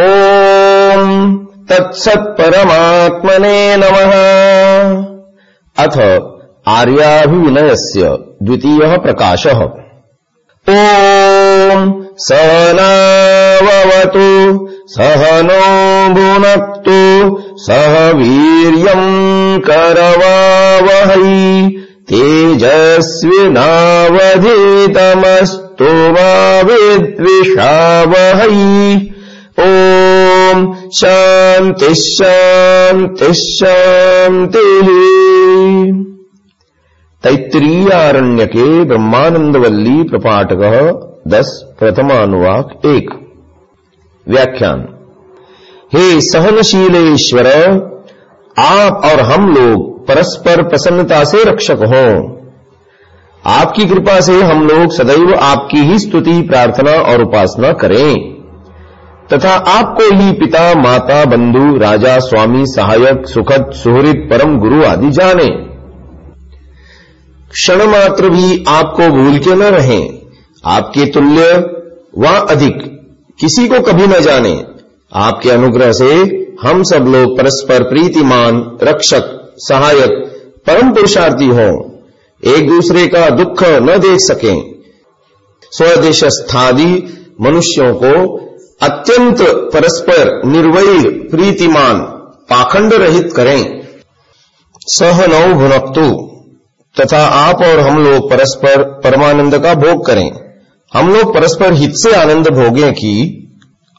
ॐ तत्सत्परमात्मने नमः। अथ आर्याभिविनयस्य द्वितीयः प्रकाशः। ॐ सहनावतु सहनो भुनक्तु सह वीर्यम् करवावहै तेजस्विनावधीतमस्तु मा विद्विषावहै ॐ शांति शान्तिः शान्तिः तैत्तरीयारण्य के ब्रह्मानंदवल्ली प्रपाठक दस प्रथमानुवाक एक। व्याख्यान। हे सहनशीलेश्वर, आप और हम लोग परस्पर प्रसन्नता से रक्षक हों। आपकी कृपा से हम लोग सदैव आपकी ही स्तुति, प्रार्थना और उपासना करें। तथा आपको ही पिता, माता, बंधु, राजा, स्वामी, सहायक, सुखद, सुहृद, परम गुरु आदि जाने। क्षण मात्र भी आपको भूल के न रहे। आपके तुल्य व अधिक, किसी को कभी न जाने। आपके अनुग्रह से हम सब लोग परस्पर प्रीतिमान, रक्षक, सहायक, परम पुरुषार्थी हों। एक दूसरे का दुख न देख सकें। स्वदेश स्थादी मनुष्यों को अत्यंत परस्पर, निर्वैर, प्रीतिमान पाखंड रहित करें। सह नौ भुनक्तु, तथा आप और हम लोग परस्पर परमानंद का भोग करें। हम लोग परस्पर हित से आनंद भोगें कि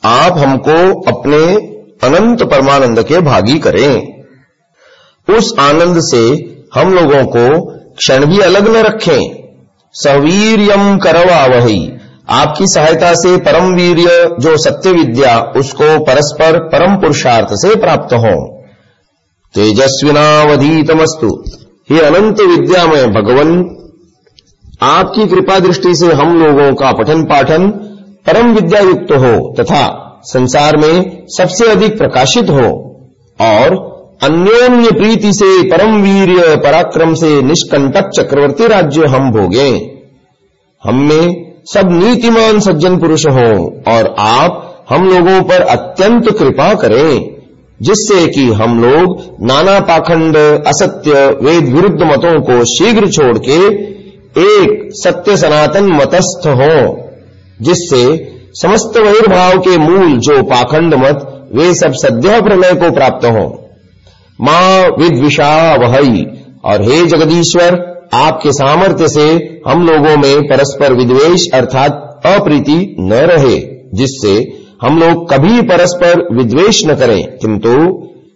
आप हमको अपने अनंत परमानंद के भागी करें। उस आनंद से हम लोगों को क्षण भी अलग न रखें। सवीरियम करवा वही आपकी सहायता से परम वीर्य, जो सत्य विद्या उसको परस्पर परम पुरुषार्थ से प्राप्त हो। तेजस्विनावधीतमस्तु। हे अनंत विद्यामय भगवन, आपकी कृपा दृष्टि से हम लोगों का पठन पाठन परम विद्या युक्त हो तथा संसार में सबसे अधिक प्रकाशित हो और अन्योन्य प्रीति से परम वीर्य पराक्रम से निष्कंटक चक्रवर्ती राज्य हम भोगे। हम में सब नीतिमान सज्जन पुरुष हो, और आप हम लोगों पर अत्यंत कृपा करें, जिससे कि हम लोग नाना पाखंड, असत्य, वेद विरुद्ध मतों को शीघ्र छोड़ के एक सत्य सनातन मतस्थ हो, जिससे समस्त वैर्भाव के मूल जो पाखंड मत, वे सब सद्य प्रलय को प्राप्त हो। माँ विद्विषा वही और हे जगदीश्वर आपके सामर्थ्य से हम लोगों में परस्पर विद्वेश अर्थात अप्रीति न रहे, जिससे हम लोग कभी परस्पर विद्वेश न करें, किंतु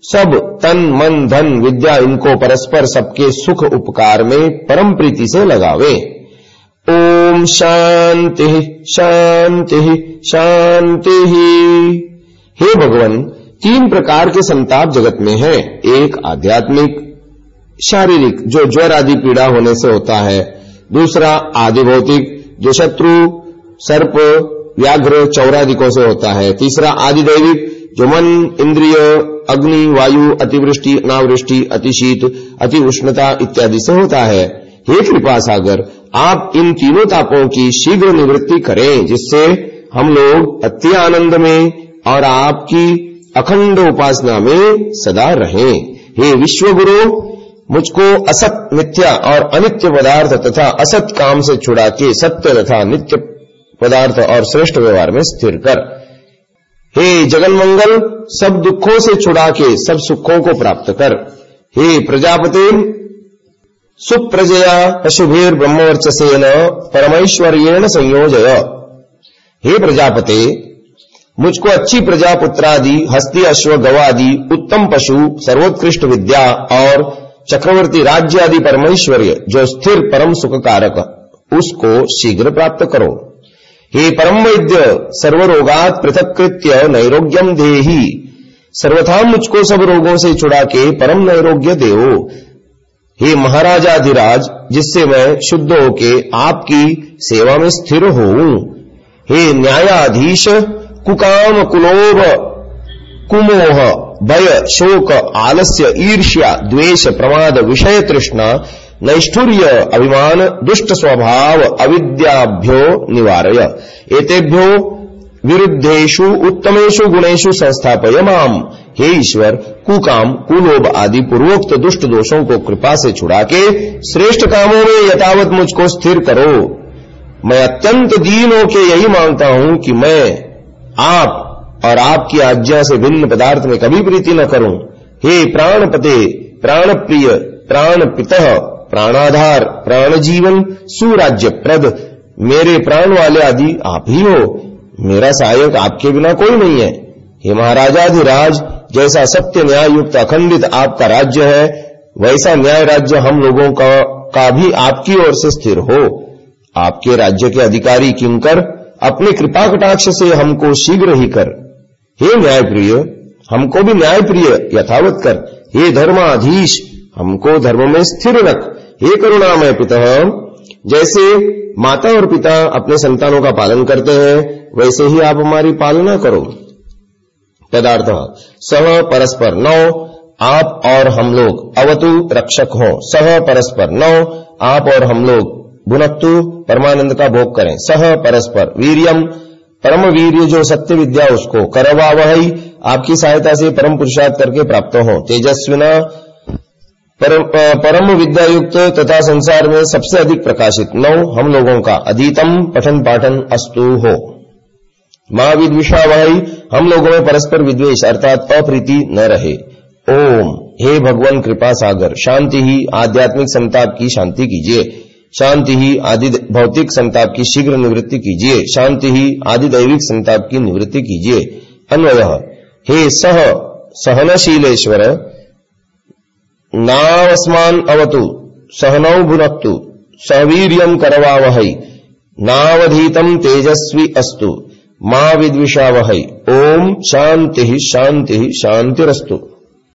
सब तन, मन, धन, विद्या इनको परस्पर सबके सुख उपकार में परम प्रीति से लगावे। ओम शांति शांति शांति। हे भगवान, तीन प्रकार के संताप जगत में है, एक आध्यात्मिक शारीरिक, जो ज्वर आदि पीड़ा होने से होता है। दूसरा आदि भौतिक जो शत्रु, सर्प, व्याघ्र चौरादिकों से होता है। तीसरा, आदिदैविक, जो मन, इंद्रिय, अग्नि, वायु, अतिवृष्टि, अनावृष्टि, अतिशीत अति उष्णता इत्यादि से होता है। हे कृपा सागर, आप इन तीनों तापों की शीघ्र निवृत्ति करें, जिससे हम लोग अति आनंद में और आपकी अखंड उपासना में सदा रहें। हे विश्वगुरु मुझको असत मिथ्या और अनित्य पदार्थ तथा असत काम से छुड़ा के सत्य तथा नित्य पदार्थ और श्रेष्ठ व्यवहार में स्थिर कर। हे जगन मंगल सब दुखों से छुड़ा के सब सुखों को प्राप्त कर। हे प्रजापति, सुप्रजया पशुभीर ब्रह्मवर्चसेन परमेश्वर्येण संयोजय। हे प्रजापते, मुझको अच्छी प्रजा पुत्रादि हस्ती अश्व गवादि, उत्तम पशु, सर्वोत्कृष्ट विद्या और चक्रवर्ती राज्य आदि परमेश्वर्य, जो स्थिर परम सुख कारक उसको शीघ्र प्राप्त करो। हे परम वैद्य, सर्वरोगात पृथकृत्य नैरोग्यम देही। सर्वथा मुझको सब रोगों से छुड़ा के परम नैरोग्य देव हे महाराजाधिराज, जिससे मैं शुद्ध होके आपकी सेवा में स्थिर हो हे न्यायाधीश कुकाम कुलोभ कुमोह, भय, शोक, आलस्य, ईर्ष्या, द्वेष, प्रमाद, विषय तृष्णा, नैष्ठुर्य, अभिमान, दुष्ट स्वभाव, अविद्याभ्यो निवारय। एतेभ्यो विरुद्धेशु उत्तमेशु गुणेशु संस्थापय माम। हे ईश्वर, कुकाम, कुलोभ आदि पूर्वोक्त दुष्ट दोषों को कृपा से छुड़ा के श्रेष्ठ कामों में यथावत मुझको स्थिर करो। मैं अत्यंत दीन के यही माँगता हूँ कि मैं आप और आपकी आज्ञा से भिन्न पदार्थ में कभी प्रीति न करूँ। हे प्राणपते प्राण प्रिय प्राण पिता प्राणाधार प्राण जीवन सुराज्य प्रद मेरे प्राण वाले आदि आप ही हो। मेरा सहायक आपके बिना कोई नहीं है। हे महाराजाधिराज जैसा सत्य न्याय युक्त अखंडित आपका राज्य है वैसा न्याय राज्य हम लोगों का, का भी आपकी ओर से स्थिर हो। आपके राज्य के अधिकारी किंकर अपने कृपा कटाक्ष से हमको शीघ्र ही कर। हे न्याय प्रिय हमको भी न्याय प्रिय यथावत कर। हे धर्माधीश, हमको धर्म में स्थिर रख। हे करुणामय पिता, जैसे माता और पिता अपने संतानों का पालन करते हैं, वैसे ही आप हमारी पालना करो। पदार्थ सह परस्पर नौ, आप और हम लोग अवतु रक्षक हो। सह परस्पर नौ, आप और हम लोग भुनक्तु परमानंद का भोग करें। सह परस्पर वीरियम परम वीर्य जो सत्य विद्या उसको करवा वही आपकी सहायता से परम पुरुषार्थ करके प्राप्त हो। तेजस्विना परम, विद्या युक्त तथा संसार में सबसे अधिक प्रकाशित। नौ हम लोगों का अधीतम पठन पाठन अस्तु हो। महाविद विषावाही हम लोगों में परस्पर विद्वेश अर्थात अप्रीति न रहे। ओम हे भगवान कृपा सागर शांति ही आध्यात्मिक संताप की शांति कीजिए। शांति ही आदि भौतिक संताप की शीघ्र निवृत्ति कीजिए। शांति ही आदि दैविक संताप की निवृत्ति कीजिए। अन्वय, हे सह सहनशीलेश्वर, नावस्मान् अवतु, सहनौ भुनक्तु सवीर्यम् करवावहै नावधीतम् तेजस्वी अस्तु, मा विद्विषावहै। ओम शांति शांति, शांतिरस्तु।